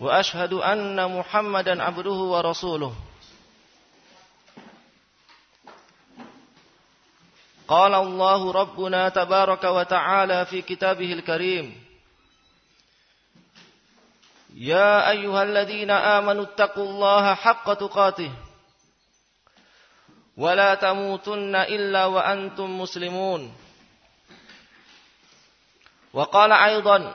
وأشهد أن محمدا عبده ورسوله قال الله ربنا تبارك وتعالى في كتابه الكريم يا أيها الذين آمنوا اتقوا الله حق تقاته ولا تموتن إلا وأنتم مسلمون وقال أيضا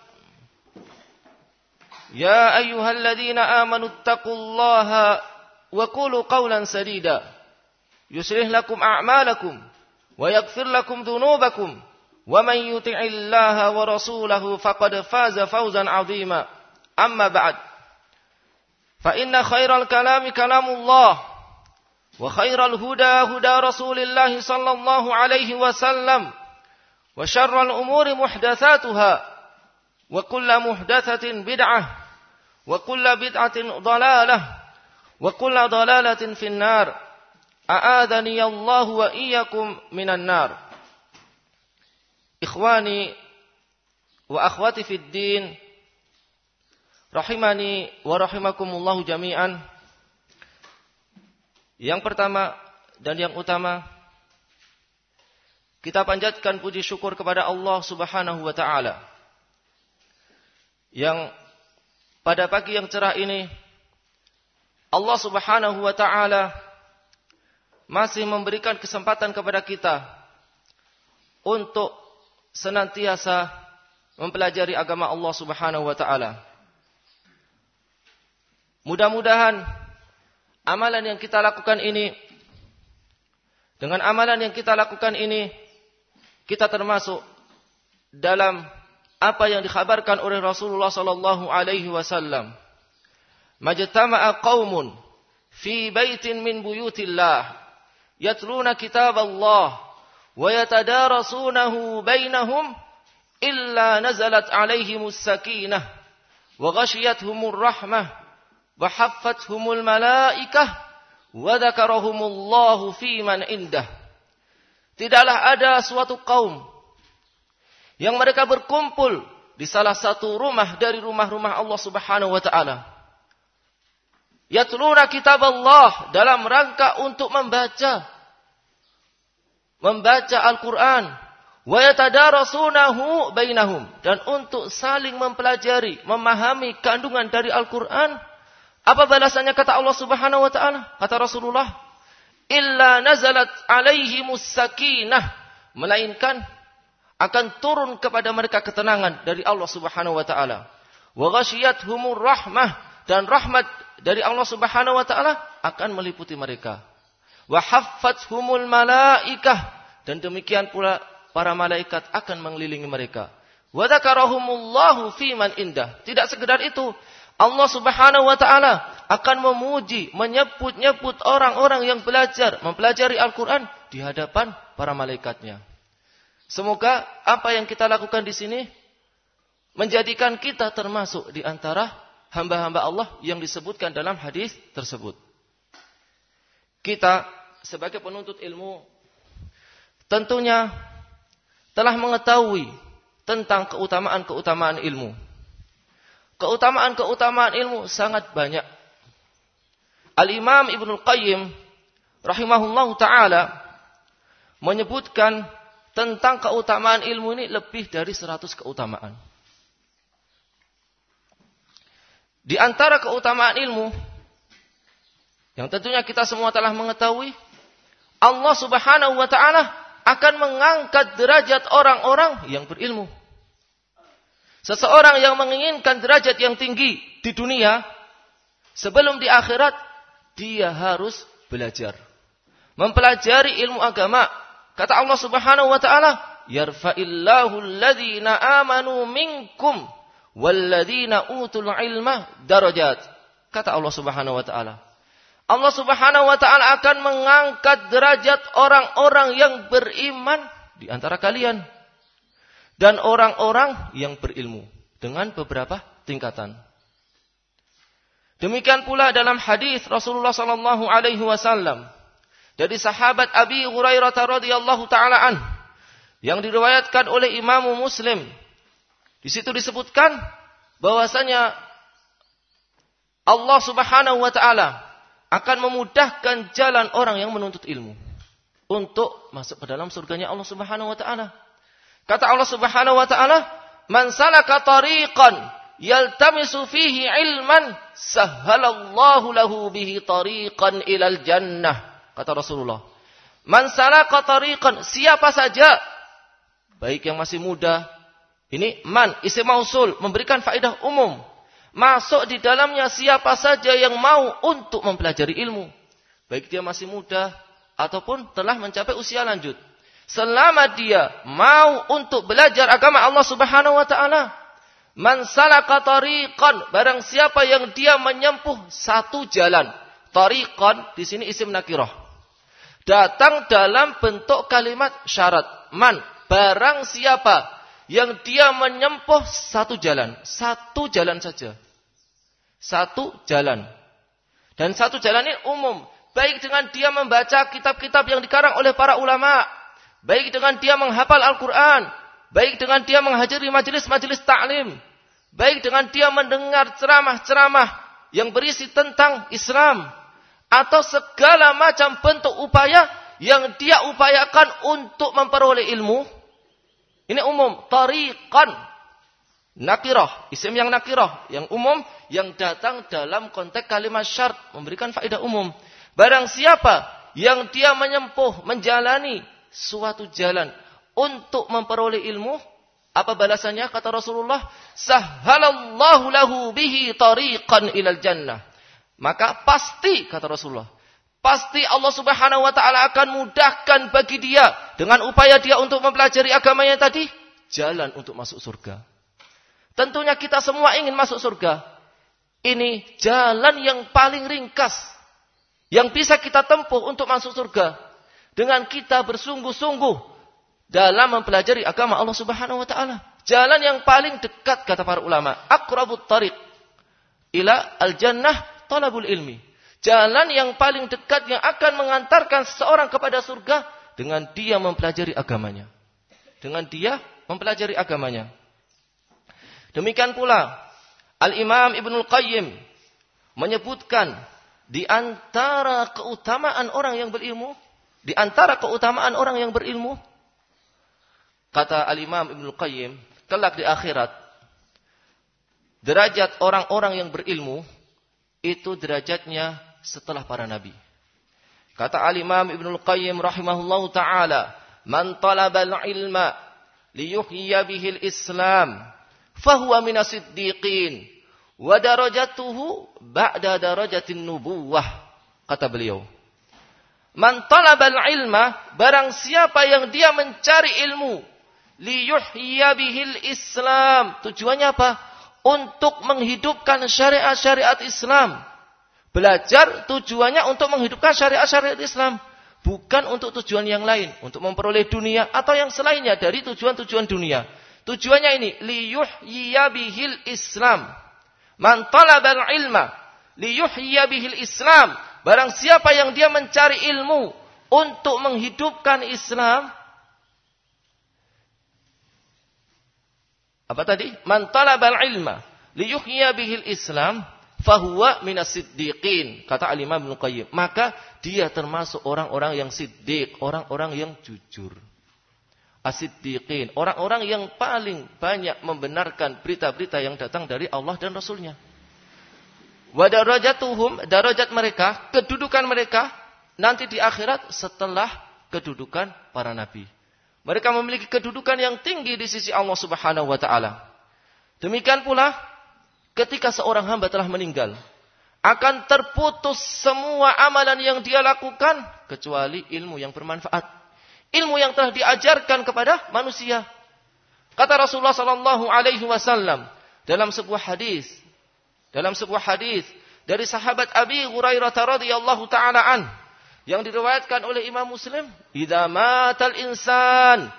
يا أيها الذين آمنوا اتقوا الله وقولوا قولا سديدا. يصلح لكم أعمالكم ويغفر لكم ذنوبكم. ومن يطع الله ورسوله فقد فاز فوزا عظيما. أما بعد فإن خير الكلام كلام الله وخير الهدى هدى رسول الله صلى الله عليه وسلم وشر الأمور محدثاتها وكل محدثة بدعة wa kullu bid'atin dalalah. Wa kullu dalalatin finnar. A'adani Allah wa iyyakum minan nar. Ikhwani wa akhwati fid din. Rahimani wa rahimakumullah jami'an. Yang pertama dan yang utama kita panjatkan puji syukur kepada Allah Subhanahu wa taala. Yang pada pagi yang cerah ini Allah Subhanahu wa taala masih memberikan kesempatan kepada kita untuk senantiasa mempelajari agama Allah Subhanahu wa taala. Mudah-mudahan amalan yang kita lakukan ini dengan amalan yang kita lakukan ini kita termasuk dalam apa yang dikhabarkan oleh Rasulullah sallallahu alaihi wasallam. Majtama'a qaumun fi baitin min buyutillah yatluna kitab Allah wa yatadarasunahu bainahum illa nazalat alaihimus sakinah wa ghashiyatuhumur rahmah wa haffathumul malaikah wa dzakarahumullahu fi man indah. Tidaklah ada suatu kaum yang mereka berkumpul di salah satu rumah dari rumah-rumah Allah Subhanahu wa taala. Yatluna kitab Allah dalam rangka untuk membaca membaca Al-Qur'an wa yatadarasunahu bainahum dan untuk saling mempelajari, memahami kandungan dari Al-Qur'an apa balasannya kata Allah Subhanahu wa taala? Kata Rasulullah, "Illa nazalat alaihi sakinah." Melainkan akan turun kepada mereka ketenangan dari Allah Subhanahu wa taala. Wa ghasyiyatuhumur rahmah dan rahmat dari Allah Subhanahu wa taala akan meliputi mereka. Wa haffathumul malaikah dan demikian pula para malaikat akan mengelilingi mereka. Wa dzakarahumullahu fi man indah. Tidak sekedar itu, Allah Subhanahu wa taala akan memuji, menyebut-nyebut orang-orang yang belajar, mempelajari Al-Qur'an di hadapan para malaikatnya. Semoga apa yang kita lakukan di sini menjadikan kita termasuk di antara hamba-hamba Allah yang disebutkan dalam hadis tersebut. Kita sebagai penuntut ilmu tentunya telah mengetahui tentang keutamaan-keutamaan ilmu. Keutamaan-keutamaan ilmu sangat banyak. Al-Imam Ibnu Qayyim rahimahullah taala menyebutkan tentang keutamaan ilmu ini lebih dari 100 keutamaan. Di antara keutamaan ilmu Yang tentunya kita semua telah mengetahui Allah Subhanahu wa taala akan mengangkat derajat orang-orang yang berilmu. Seseorang yang menginginkan derajat yang tinggi di dunia sebelum di akhirat dia harus belajar. Mempelajari ilmu agama. Kata Allah Subhanahu wa taala, "Yarfa'illahu alladhina amanu minkum walladzina utul ilma darajat." Kata Allah Subhanahu wa taala. Allah Subhanahu wa taala akan mengangkat derajat orang-orang yang beriman di antara kalian dan orang-orang yang berilmu dengan beberapa tingkatan. Demikian pula dalam hadis Rasulullah sallallahu alaihi wasallam dari sahabat Abi Hurairah radhiyallahu taala an yang diriwayatkan oleh Imam Muslim. Di situ disebutkan bahwasanya Allah Subhanahu wa taala akan memudahkan jalan orang yang menuntut ilmu untuk masuk ke dalam surganya Allah Subhanahu wa taala. Kata Allah Subhanahu wa taala, "Man salaka tariqan yaltamisu fihi ilman, sahhalallahu lahu bihi tariqan ilal jannah." Kata Rasulullah. "Man salaka tariqan, siapa saja baik yang masih muda, ini man isim mausul memberikan faedah umum. Masuk di dalamnya siapa saja yang mau untuk mempelajari ilmu. Baik dia masih muda ataupun telah mencapai usia lanjut selama dia mau untuk belajar agama Allah Subhanahu wa taala. Man salaka tariqan, barang siapa yang dia menyempuh satu jalan. Tariqan di sini isim nakirah. Datang dalam bentuk kalimat syarat. Man, barang siapa yang dia menyempuh satu jalan, satu jalan saja. Satu jalan. Dan satu jalan ini umum, baik dengan dia membaca kitab-kitab yang dikarang oleh para ulama, Baik dengan dia menghafal Al-Quran. Baik dengan dia menghadiri majelis-majelis taklim. Baik dengan dia mendengar ceramah-ceramah yang berisi tentang Islam. Atau segala macam bentuk upaya yang dia upayakan untuk memperoleh ilmu. Ini umum. Tariqan. Nakirah. Isim yang nakirah. Yang umum. Yang datang dalam konteks kalimat syarat. Memberikan faedah umum. Barang siapa yang dia menyempuh, menjalani suatu jalan untuk memperoleh ilmu, apa balasannya? Kata Rasulullah, sahhalallahu lahu bihi tariqan ilal jannah. Maka pasti, kata Rasulullah, pasti Allah subhanahu wa ta'ala akan mudahkan bagi dia dengan upaya dia untuk mempelajari agamanya tadi, jalan untuk masuk surga. Tentunya kita semua ingin masuk surga. Ini jalan yang paling ringkas yang bisa kita tempuh untuk masuk surga dengan kita bersungguh-sungguh dalam mempelajari agama Allah Subhanahu wa taala. Jalan yang paling dekat kata para ulama, aqrabut tariq ila al-jannah talabul ilmi. Jalan yang paling dekat yang akan mengantarkan seseorang kepada surga dengan dia mempelajari agamanya. Dengan dia mempelajari agamanya. Demikian pula Al-Imam Ibnul Qayyim menyebutkan di antara keutamaan orang yang berilmu di antara keutamaan orang yang berilmu, kata Al-Imam Ibn Qayyim, kelak di akhirat, derajat orang-orang yang berilmu, itu derajatnya setelah para nabi. Kata Al-Imam Ibn Qayyim rahimahullahu ta'ala, Man talabal ilma liyuhya bihil islam, fahuwa minasiddiqin, wa darajatuhu ba'da darajatin nubuwah. Kata beliau. Man talabal ilma, barang siapa yang dia mencari ilmu, liyuhya bihil Islam. Tujuannya apa? Untuk menghidupkan syariat-syariat Islam. Belajar tujuannya untuk menghidupkan syariat-syariat Islam. Bukan untuk tujuan yang lain. Untuk memperoleh dunia atau yang selainnya dari tujuan-tujuan dunia. Tujuannya ini. Liyuhya bihil Islam. Man talabal ilma. Liyuhya bihil Islam Barang siapa yang dia mencari ilmu untuk menghidupkan Islam. Apa tadi? Man talabal ilma liyuhya bihil Islam fahuwa minasiddiqin. Kata Al-Imam Ibn Qayyim. Maka dia termasuk orang-orang yang siddiq. Orang-orang yang jujur. Asiddiqin. Orang-orang yang paling banyak membenarkan berita-berita yang datang dari Allah dan Rasulnya. wa darajatuhum darajat mereka, kedudukan mereka nanti di akhirat setelah kedudukan para nabi. Mereka memiliki kedudukan yang tinggi di sisi Allah Subhanahu wa taala. Demikian pula ketika seorang hamba telah meninggal, akan terputus semua amalan yang dia lakukan kecuali ilmu yang bermanfaat. Ilmu yang telah diajarkan kepada manusia. Kata Rasulullah sallallahu alaihi wasallam dalam sebuah hadis, dalam sebuah hadis dari sahabat Abi Hurairah radhiyallahu taala an yang diriwayatkan oleh Imam Muslim, "Idza matal insan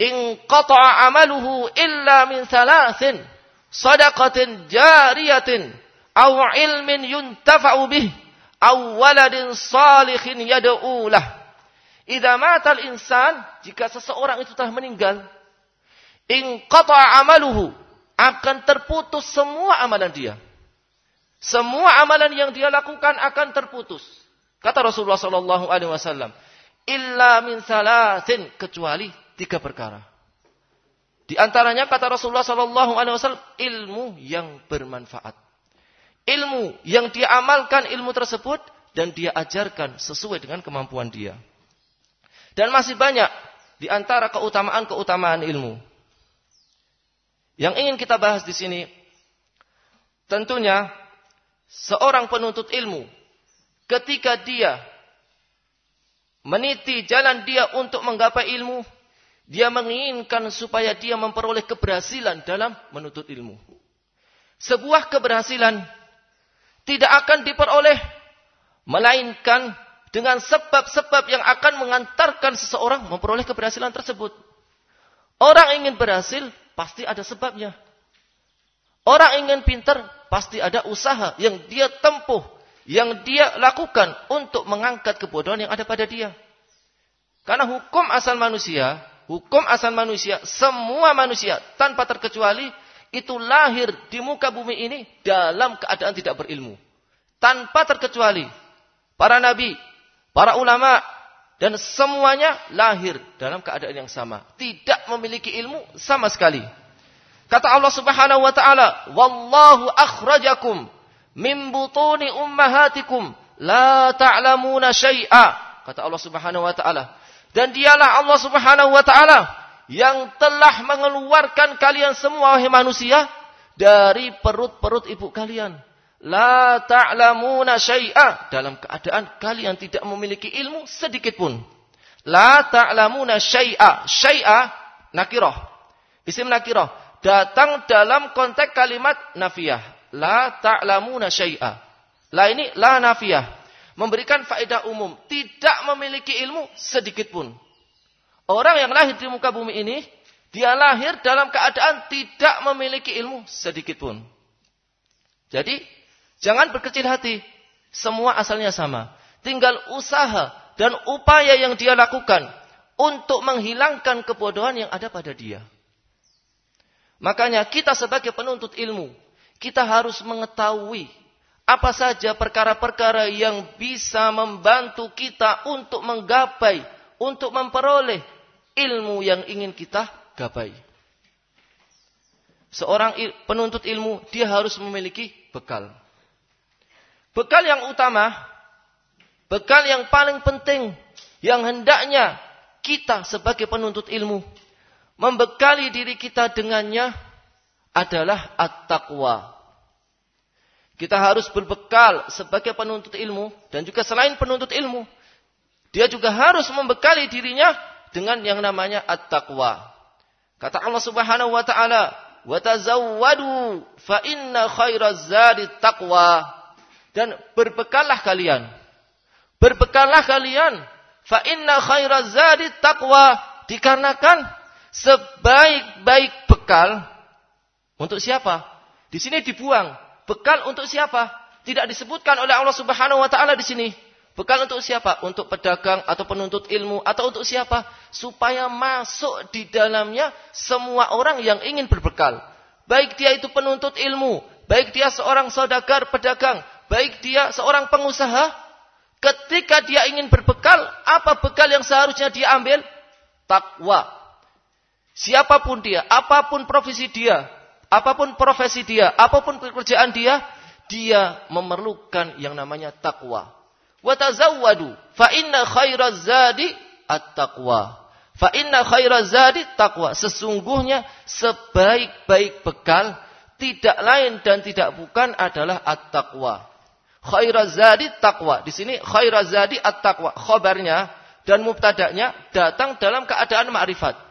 in qata'a amaluhu illa min thalathin, sadaqatin jariyatin aw ilmin yuntafa'u bih aw waladin salihin yad'u lah." Idza matal insan, jika seseorang itu telah meninggal, in qata'a amaluhu, akan terputus semua amalan dia semua amalan yang dia lakukan akan terputus. Kata Rasulullah Sallallahu Alaihi Wasallam, illa min salatin kecuali tiga perkara. Di antaranya kata Rasulullah Sallallahu Alaihi Wasallam ilmu yang bermanfaat, ilmu yang dia amalkan ilmu tersebut dan dia ajarkan sesuai dengan kemampuan dia. Dan masih banyak di antara keutamaan-keutamaan ilmu. Yang ingin kita bahas di sini tentunya seorang penuntut ilmu ketika dia meniti jalan dia untuk menggapai ilmu, dia menginginkan supaya dia memperoleh keberhasilan dalam menuntut ilmu. Sebuah keberhasilan tidak akan diperoleh melainkan dengan sebab-sebab yang akan mengantarkan seseorang memperoleh keberhasilan tersebut. Orang ingin berhasil pasti ada sebabnya. Orang ingin pintar, pasti ada usaha yang dia tempuh, yang dia lakukan untuk mengangkat kebodohan yang ada pada dia. Karena hukum asal manusia, hukum asal manusia, semua manusia tanpa terkecuali itu lahir di muka bumi ini dalam keadaan tidak berilmu. Tanpa terkecuali para nabi, para ulama, dan semuanya lahir dalam keadaan yang sama. Tidak memiliki ilmu sama sekali. Kata Allah Subhanahu wa taala, "Wallahu akhrajakum min butuni ummahatikum la ta'lamuna syai'a." Kata Allah Subhanahu wa taala. Dan dialah Allah Subhanahu wa taala yang telah mengeluarkan kalian semua wahai manusia dari perut-perut ibu kalian. La ta'lamuna syai'a dalam keadaan kalian tidak memiliki ilmu sedikit pun. La ta'lamuna syai'a. Syai'a nakirah. Isim nakirah datang dalam konteks kalimat nafiyah. La ta'lamuna syai'a. La ini la nafiyah. Memberikan faedah umum. Tidak memiliki ilmu sedikit pun. Orang yang lahir di muka bumi ini, dia lahir dalam keadaan tidak memiliki ilmu sedikit pun. Jadi, jangan berkecil hati. Semua asalnya sama. Tinggal usaha dan upaya yang dia lakukan untuk menghilangkan kebodohan yang ada pada dia. Makanya kita sebagai penuntut ilmu, kita harus mengetahui apa saja perkara-perkara yang bisa membantu kita untuk menggapai, untuk memperoleh ilmu yang ingin kita gapai. Seorang penuntut ilmu, dia harus memiliki bekal. Bekal yang utama, bekal yang paling penting, yang hendaknya kita sebagai penuntut ilmu membekali diri kita dengannya adalah at-taqwa. Kita harus berbekal sebagai penuntut ilmu dan juga selain penuntut ilmu, dia juga harus membekali dirinya dengan yang namanya at-taqwa. Kata Allah Subhanahu wa taala, "Wa tazawwadu fa inna taqwa." Dan berbekallah kalian. Berbekallah kalian fa inna khairaz taqwa dikarenakan Sebaik-baik bekal untuk siapa? Di sini dibuang. Bekal untuk siapa? Tidak disebutkan oleh Allah Subhanahu wa taala di sini. Bekal untuk siapa? Untuk pedagang atau penuntut ilmu atau untuk siapa? Supaya masuk di dalamnya semua orang yang ingin berbekal. Baik dia itu penuntut ilmu, baik dia seorang saudagar pedagang, baik dia seorang pengusaha, ketika dia ingin berbekal, apa bekal yang seharusnya dia ambil? Takwa. Siapa pun dia, apa pun profesi dia, apa pun profesi dia, apa pun pekerjaan dia, dia memerlukan yang namanya takwa. Wa tazawwadu fa inna khairaz zadi at-taqwa. Fa inna khairaz zadi. Sesungguhnya sebaik-baik bekal tidak lain dan tidak bukan adalah at-taqwa. Khairaz zadi. Di sini khairaz zadi at-taqwa. Khabarnya dan mubtada'nya datang dalam keadaan ma'rifat.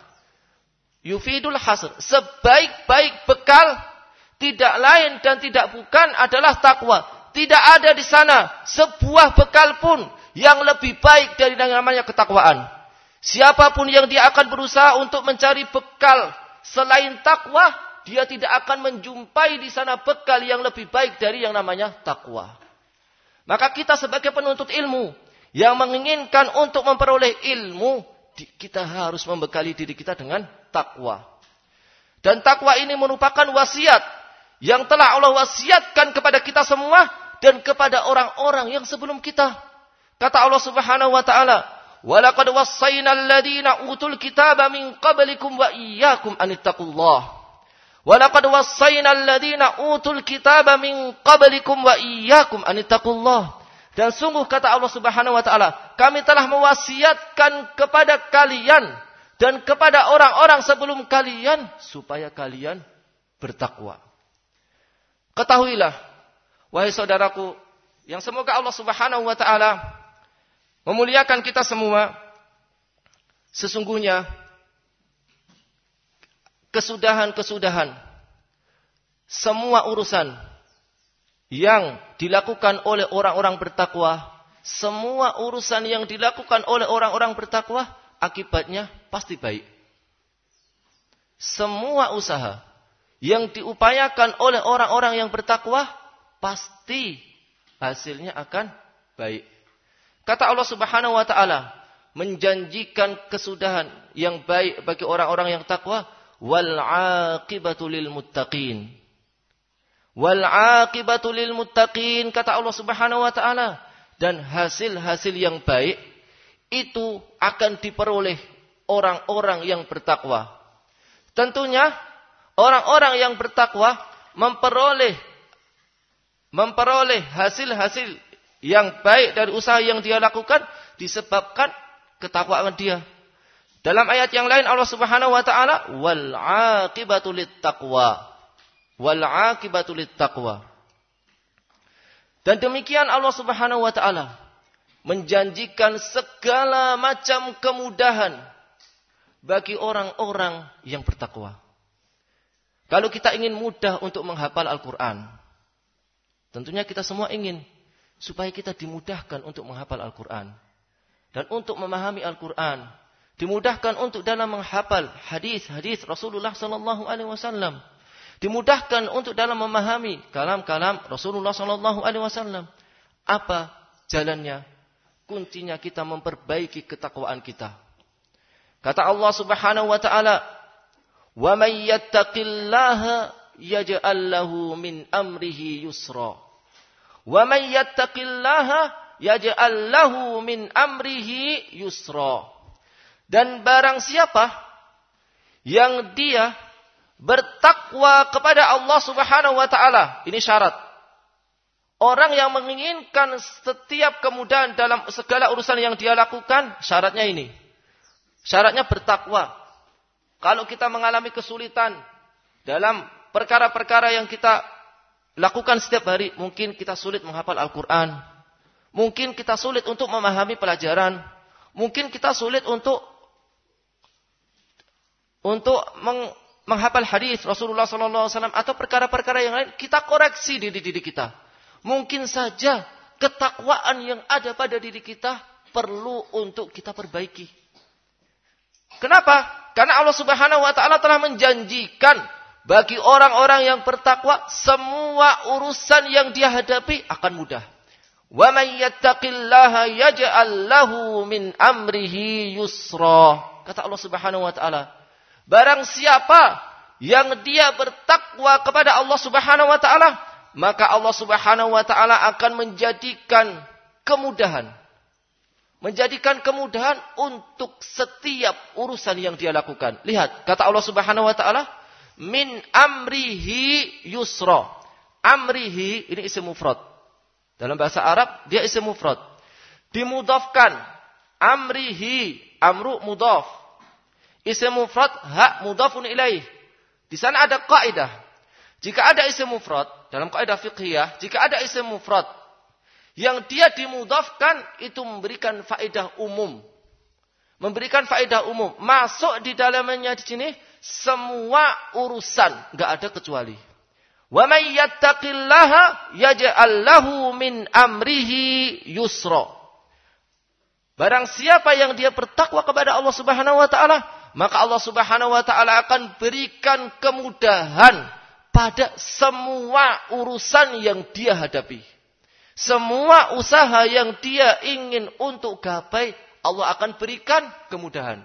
Yufidul hasr. Sebaik-baik bekal tidak lain dan tidak bukan adalah takwa. Tidak ada di sana sebuah bekal pun yang lebih baik dari yang namanya ketakwaan. Siapa pun yang dia akan berusaha untuk mencari bekal selain takwa, dia tidak akan menjumpai di sana bekal yang lebih baik dari yang namanya takwa. Maka kita sebagai penuntut ilmu yang menginginkan untuk memperoleh ilmu, kita harus membekali diri kita dengan takwa. Dan takwa ini merupakan wasiat yang telah Allah wasiatkan kepada kita semua dan kepada orang-orang yang sebelum kita. Kata Allah Subhanahu wa taala, "Walaqad wassayna alladziina utul kitaba min qablikum wa iyyakum an ittaqullah." Walaqad wassayna alladziina utul kitaba min qablikum wa iyyakum an ittaqullah. Dan sungguh kata Allah Subhanahu wa taala, kami telah mewasiatkan kepada kalian dan kepada orang-orang sebelum kalian supaya kalian bertakwa. Ketahuilah wahai saudaraku yang semoga Allah Subhanahu wa taala memuliakan kita semua sesungguhnya kesudahan-kesudahan semua urusan yang dilakukan oleh orang-orang bertakwa, semua urusan yang dilakukan oleh orang-orang bertakwa, akibatnya pasti baik. Semua usaha yang diupayakan oleh orang-orang yang bertakwa, pasti hasilnya akan baik. Kata Allah Subhanahu wa taala, menjanjikan kesudahan yang baik bagi orang-orang yang takwa, wal aqibatu lil muttaqin. Wal aqibatu lil muttaqin kata Allah Subhanahu wa taala dan hasil-hasil yang baik itu akan diperoleh orang-orang yang bertakwa. Tentunya orang-orang yang bertakwa memperoleh memperoleh hasil-hasil yang baik dari usaha yang dia lakukan disebabkan ketakwaan dia. Dalam ayat yang lain Allah Subhanahu wa taala wal aqibatu taqwa wal akibatu taqwa. Dan demikian Allah Subhanahu wa taala menjanjikan segala macam kemudahan bagi orang-orang yang bertakwa. Kalau kita ingin mudah untuk menghafal Al-Quran, tentunya kita semua ingin supaya kita dimudahkan untuk menghafal Al-Quran. Dan untuk memahami Al-Quran, dimudahkan untuk dalam menghafal hadis-hadis Rasulullah Sallallahu Alaihi Wasallam dimudahkan untuk dalam memahami kalam-kalam Rasulullah Sallallahu Alaihi Wasallam. Apa jalannya? Kuncinya kita memperbaiki ketakwaan kita. Kata Allah Subhanahu wa taala, "Wa may yattaqillaha yaj'al lahu min amrihi yusra." Wa may yattaqillaha yaj'al lahu min amrihi yusra. Dan barang siapa yang dia bertakwa kepada Allah Subhanahu wa taala. Ini syarat. Orang yang menginginkan setiap kemudahan dalam segala urusan yang dia lakukan, syaratnya ini. Syaratnya bertakwa. Kalau kita mengalami kesulitan dalam perkara-perkara yang kita lakukan setiap hari, mungkin kita sulit menghafal Al-Quran. Mungkin kita sulit untuk memahami pelajaran. Mungkin kita sulit untuk untuk meng, menghafal hadis Rasulullah SAW atau perkara-perkara yang lain, kita koreksi diri diri kita. Mungkin saja ketakwaan yang ada pada diri kita perlu untuk kita perbaiki. Kenapa? Karena Allah Subhanahu wa taala telah menjanjikan bagi orang-orang yang bertakwa semua urusan yang dia hadapi akan mudah. Wa may yattaqillaha yaj'al lahu min amrihi yusra. Kata Allah Subhanahu wa taala, Barang siapa yang dia bertakwa kepada Allah Subhanahu wa taala, maka Allah Subhanahu wa taala akan menjadikan kemudahan. Menjadikan kemudahan untuk setiap urusan yang dia lakukan. Lihat, kata Allah Subhanahu wa taala, min amrihi yusra. amrihi ini isim mufrad. Dalam bahasa Arab dia isim mufrad. Dimudafkan amrihi amru mudaf. Isim mufrad hak mudafun ilaih. Di sana ada kaidah. Jika ada isim mufrad dalam kaidah fiqhiyah, jika ada isim mufrad yang dia dimudafkan itu memberikan faedah umum. Memberikan faedah umum. Masuk di dalamnya di sini semua urusan, nggak ada kecuali. Wa may yattaqillaha yaj'al lahu min amrihi yusra. Barang siapa yang dia bertakwa kepada Allah Subhanahu wa taala, maka Allah Subhanahu wa taala akan berikan kemudahan pada semua urusan yang dia hadapi. Semua usaha yang dia ingin untuk gapai, Allah akan berikan kemudahan.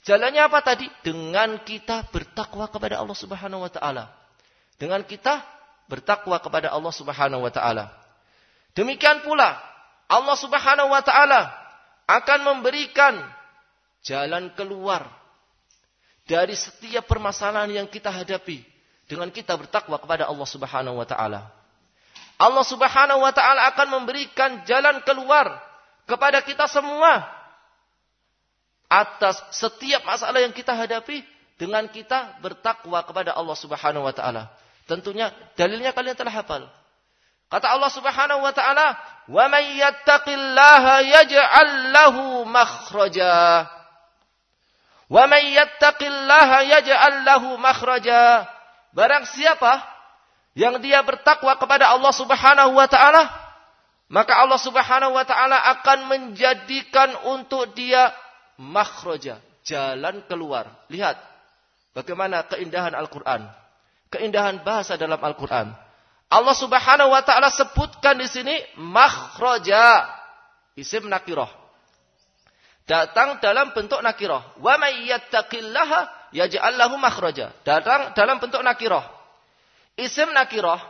Jalannya apa tadi? Dengan kita bertakwa kepada Allah Subhanahu wa taala. Dengan kita bertakwa kepada Allah Subhanahu wa taala. Demikian pula Allah Subhanahu wa taala akan memberikan jalan keluar dari setiap permasalahan yang kita hadapi dengan kita bertakwa kepada Allah Subhanahu wa taala. Allah Subhanahu wa taala akan memberikan jalan keluar kepada kita semua atas setiap masalah yang kita hadapi dengan kita bertakwa kepada Allah Subhanahu wa taala. Tentunya dalilnya kalian telah hafal. Kata Allah Subhanahu wa taala, "Wa may yattaqillaha yaj'al lahu makhraja." Wa may yattaqillaha yaj'al lahu makhraja. Barang siapa yang dia bertakwa kepada Allah Subhanahu wa taala, maka Allah Subhanahu wa taala akan menjadikan untuk dia makhraja, jalan keluar. Lihat bagaimana keindahan Al-Qur'an keindahan bahasa dalam Al-Quran. Allah subhanahu wa ta'ala sebutkan di sini makhraja. Isim nakirah. Datang dalam bentuk nakirah. Wa may yattaqillaha yaj'al lahu makhraja. Datang dalam bentuk nakirah. Isim nakirah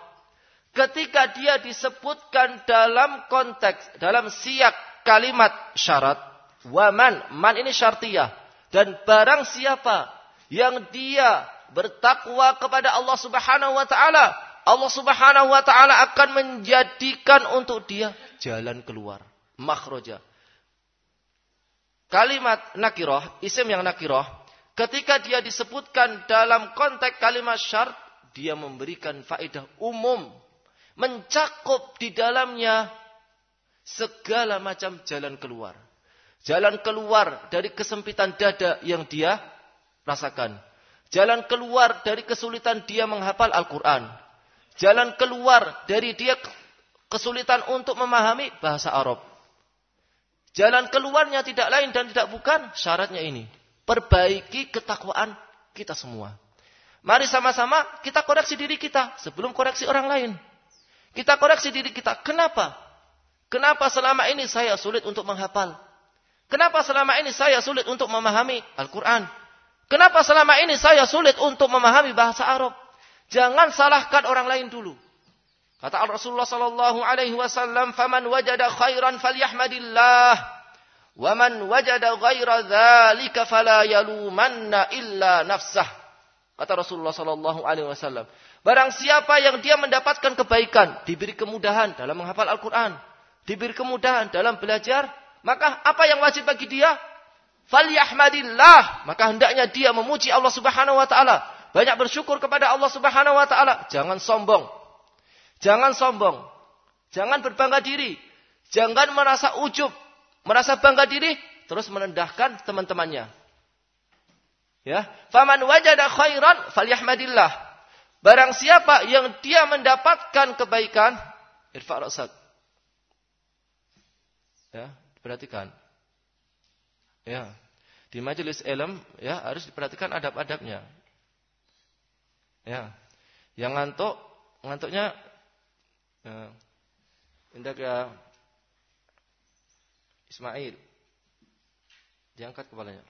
ketika dia disebutkan dalam konteks dalam siak kalimat syarat waman man ini syartiyah dan barang siapa yang dia bertakwa kepada Allah Subhanahu wa taala, Allah Subhanahu wa taala akan menjadikan untuk dia jalan keluar, makhraja. Kalimat nakirah, isim yang nakirah, ketika dia disebutkan dalam konteks kalimat syarat, dia memberikan faedah umum, mencakup di dalamnya segala macam jalan keluar. Jalan keluar dari kesempitan dada yang dia rasakan Jalan keluar dari kesulitan dia menghafal Al-Quran. Jalan keluar dari dia kesulitan untuk memahami bahasa Arab. Jalan keluarnya tidak lain dan tidak bukan syaratnya ini. Perbaiki ketakwaan kita semua. Mari sama-sama kita koreksi diri kita sebelum koreksi orang lain. Kita koreksi diri kita. Kenapa? Kenapa selama ini saya sulit untuk menghafal? Kenapa selama ini saya sulit untuk memahami Al-Quran? Kenapa selama ini saya sulit untuk memahami bahasa Arab? Jangan salahkan orang lain dulu. Kata Rasulullah sallallahu alaihi wasallam, "Faman wajada khairan falyahmadillah, wa man wajada ghaira dzalika fala yalumanna illa nafsah." Kata Rasulullah sallallahu alaihi wasallam, barang siapa yang dia mendapatkan kebaikan, diberi kemudahan dalam menghafal Al-Qur'an, diberi kemudahan dalam belajar, maka apa yang wajib bagi dia? falyahmadillah. Maka hendaknya dia memuji Allah Subhanahu wa taala. Banyak bersyukur kepada Allah Subhanahu wa taala. Jangan sombong. Jangan sombong. Jangan berbangga diri. Jangan merasa ujub. Merasa bangga diri terus merendahkan teman-temannya ya faman wajada khairan falyahmadillah barang siapa yang dia mendapatkan kebaikan irfa' rasak ya perhatikan Ya. Di majelis ilm ya harus diperhatikan adab-adabnya. Ya. Yang ngantuk, ngantuknya ya, indah ke Ismail. Diangkat kepalanya.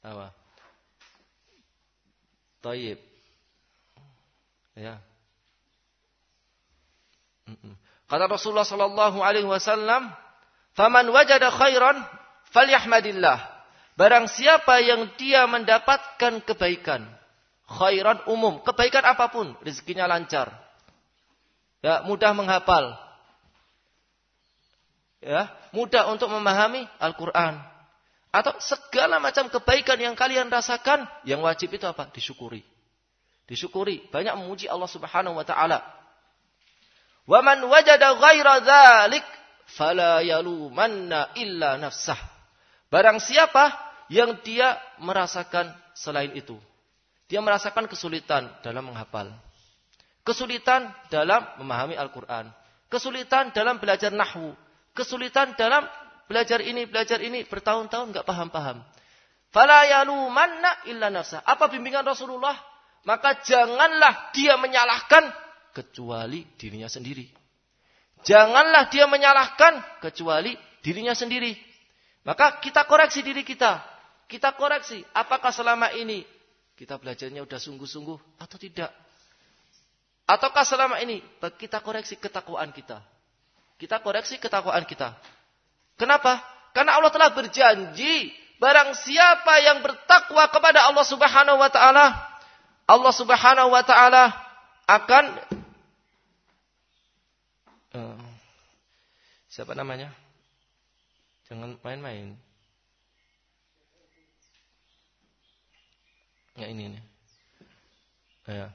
Apa? Taib. Ya. Kata Rasulullah sallallahu alaihi wasallam, Faman wajada khairan falyahmadillah. Barang siapa yang dia mendapatkan kebaikan. khairan umum, kebaikan apa pun, rezekinya lancar. Ya, mudah menghafal. Ya, mudah untuk memahami Al-Qur'an. Atau segala macam kebaikan yang kalian rasakan, yang wajib itu apa? Disyukuri. Disyukuri, banyak memuji Allah Subhanahu wa taala. Wa man wajada ghaira dzalik fala yalumanna illa. Barang siapa yang dia merasakan selain itu. Dia merasakan kesulitan dalam menghafal. Kesulitan dalam memahami Al-Quran. Kesulitan dalam belajar nahwu. Kesulitan dalam belajar ini, belajar ini. Bertahun-tahun nggak paham-paham. Fala yalumanna illa nafsah. Apa bimbingan Rasulullah? Maka janganlah dia menyalahkan kecuali dirinya sendiri. Janganlah dia menyalahkan kecuali dirinya sendiri. Maka kita koreksi diri kita. Kita koreksi apakah selama ini kita belajarnya udah sungguh-sungguh atau tidak. Ataukah selama ini kita koreksi ketakwaan kita. Kita koreksi ketakwaan kita. Kenapa? Karena Allah telah berjanji barang siapa yang bertakwa kepada Allah Subhanahu wa taala, Allah Subhanahu wa taala akan uh, siapa namanya? Jangan main-main. Ya ini nih. Ya.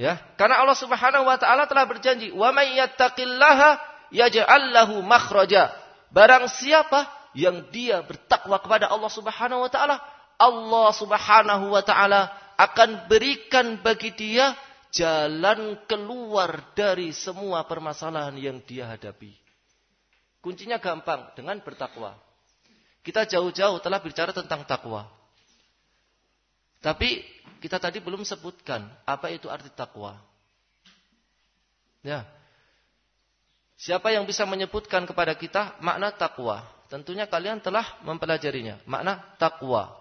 Ya, karena Allah Subhanahu wa taala telah berjanji, "Wa may yattaqillaha yaj'al lahu makhraja." Barang siapa yang dia bertakwa kepada Allah Subhanahu wa taala, Allah Subhanahu wa taala akan berikan bagi dia jalan keluar dari semua permasalahan yang dia hadapi. Kuncinya gampang dengan bertakwa. Kita jauh-jauh telah bicara tentang takwa. Tapi kita tadi belum sebutkan apa itu arti takwa. Ya. Siapa yang bisa menyebutkan kepada kita makna takwa? Tentunya kalian telah mempelajarinya. Makna takwa.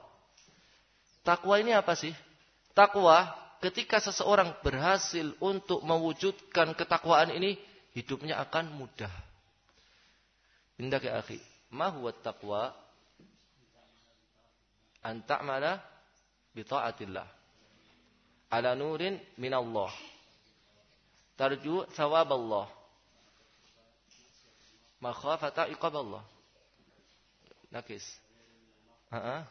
Takwa ini apa sih? Takwa ketika seseorang berhasil untuk mewujudkan ketakwaan ini, hidupnya akan mudah. Indah ke akhi. Ma huwa taqwa? An ta'mala bita'atillah ala nurin minallah tarju thawab Allah makhafata iqab Allah nakis ha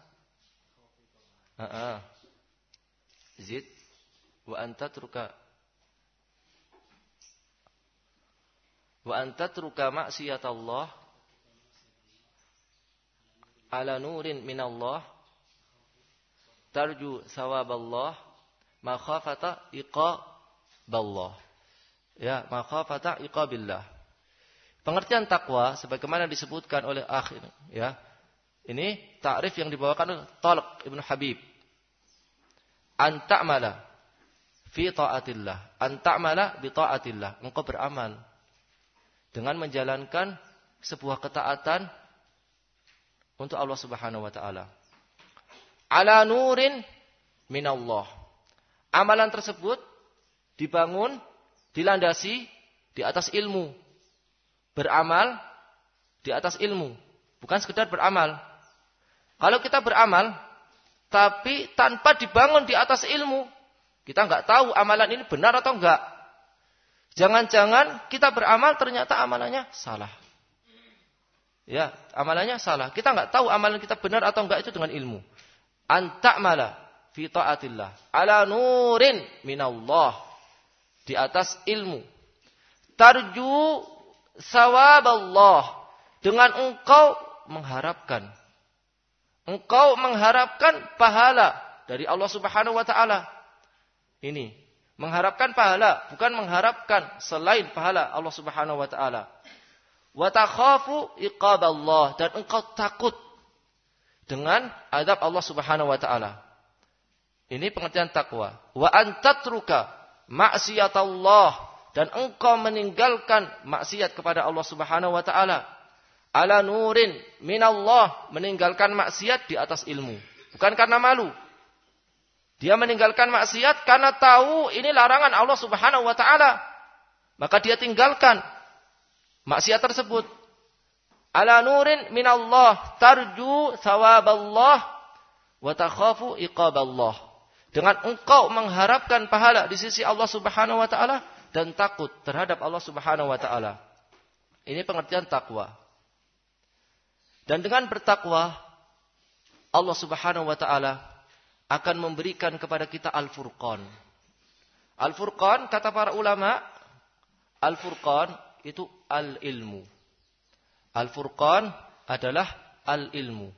ha zid. Wa anta truka. Wa anta truka maksiyat Allah ala nurin minallah. Tarju sawaballah. Makhafata iqaballah. Ya, makhafata iqabillah. Pengertian takwa sebagaimana disebutkan oleh akhir ya. Ini takrif yang dibawakan oleh Talq Ibnu Habib. An ta'mala fi ta'atillah. An ta'mala bi ta'atillah. Engkau beramal dengan menjalankan sebuah ketaatan untuk Allah Subhanahu wa taala ala nurin minallah. Amalan tersebut dibangun, dilandasi di atas ilmu. Beramal di atas ilmu. Bukan sekedar beramal. Kalau kita beramal, tapi tanpa dibangun di atas ilmu, kita nggak tahu amalan ini benar atau enggak. Jangan-jangan kita beramal ternyata amalannya salah. Ya, amalannya salah. Kita nggak tahu amalan kita benar atau enggak itu dengan ilmu anta'mala fi ta'atillah ala nurin minallah di atas ilmu tarju sawab Allah dengan engkau mengharapkan. Engkau mengharapkan pahala dari Allah Subhanahu wa taala. Ini. Mengharapkan pahala bukan mengharapkan selain pahala Allah Subhanahu wa taala. Wa takhafu iqaballah. Dan engkau takut dengan adab Allah Subhanahu wa taala. Ini pengertian takwa. Wa antatruka maksiatallah dan engkau meninggalkan maksiat kepada Allah Subhanahu wa taala. Ala nurin minallah meninggalkan maksiat di atas ilmu, bukan karena malu. Dia meninggalkan maksiat karena tahu ini larangan Allah Subhanahu wa taala. Maka dia tinggalkan maksiat tersebut ala nurin minallah tarju thawaballah wa takhafu iqaballah Dengan engkau mengharapkan pahala di sisi Allah Subhanahu wa taala dan takut terhadap Allah Subhanahu wa taala. Ini pengertian takwa. Dan dengan bertakwa Allah Subhanahu wa taala akan memberikan kepada kita Al-Furqan. Al-Furqan kata para ulama, Al-Furqan itu al-ilmu. Al-Furqan adalah al-ilmu.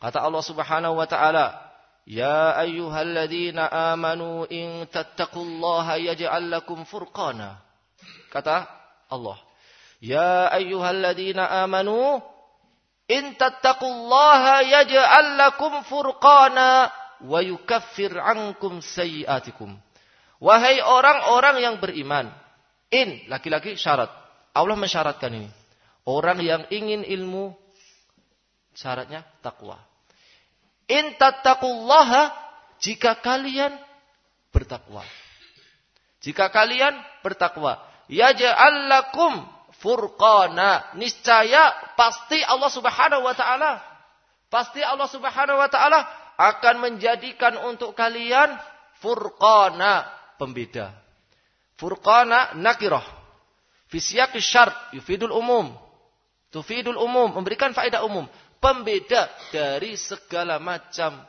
Kata Allah Subhanahu wa taala, "Ya ayyuhalladzina amanu in tattaqullaha yaj'al lakum furqana." Kata Allah, "Ya ayyuhalladzina amanu in tattaqullaha yaj'al lakum furqana wa yukaffir ankum sayiatikum." Wahai orang-orang yang beriman, in laki-laki syarat. Allah mensyaratkan ini. Orang yang ingin ilmu syaratnya takwa. In tattaqullaha jika kalian bertakwa. Jika kalian bertakwa, yaj'al lakum furqana. Niscaya pasti Allah Subhanahu wa taala pasti Allah Subhanahu wa taala akan menjadikan untuk kalian furqana, pembeda. Furqana nakirah. Fi siyaqi syart yufidul umum. Tufidul umum, memberikan faedah umum pembeda dari segala macam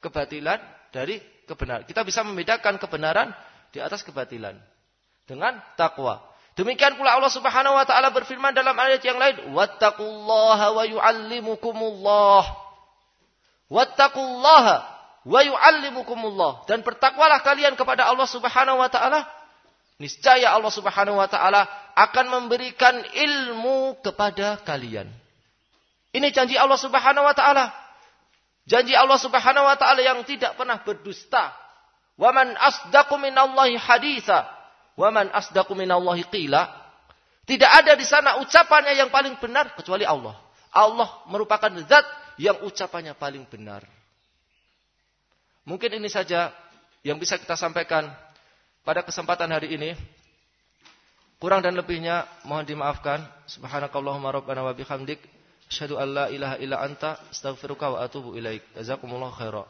kebatilan dari kebenaran. Kita bisa membedakan kebenaran di atas kebatilan dengan takwa. Demikian pula Allah Subhanahu wa taala berfirman dalam ayat yang lain, "Wattaqullaha wa yu'allimukumullah." Wattaqullaha wa yu'allimukumullah. Dan bertakwalah kalian kepada Allah Subhanahu wa taala. Niscaya Allah Subhanahu wa taala akan memberikan ilmu kepada kalian. Ini janji Allah Subhanahu wa taala. Janji Allah Subhanahu wa taala yang tidak pernah berdusta. Wa man asdaqu minallahi haditha. Wa man asdaqu minallahi qila. Tidak ada di sana ucapannya yang paling benar kecuali Allah. Allah merupakan zat yang ucapannya paling benar. Mungkin ini saja yang bisa kita sampaikan pada kesempatan hari ini. Kurang dan lebihnya mohon dimaafkan. Subhanakallahumma rabbana wa bihamdik. Asyhadu an la ilaha illa anta astaghfiruka wa atubu ilaik. Jazakumullahu khairan.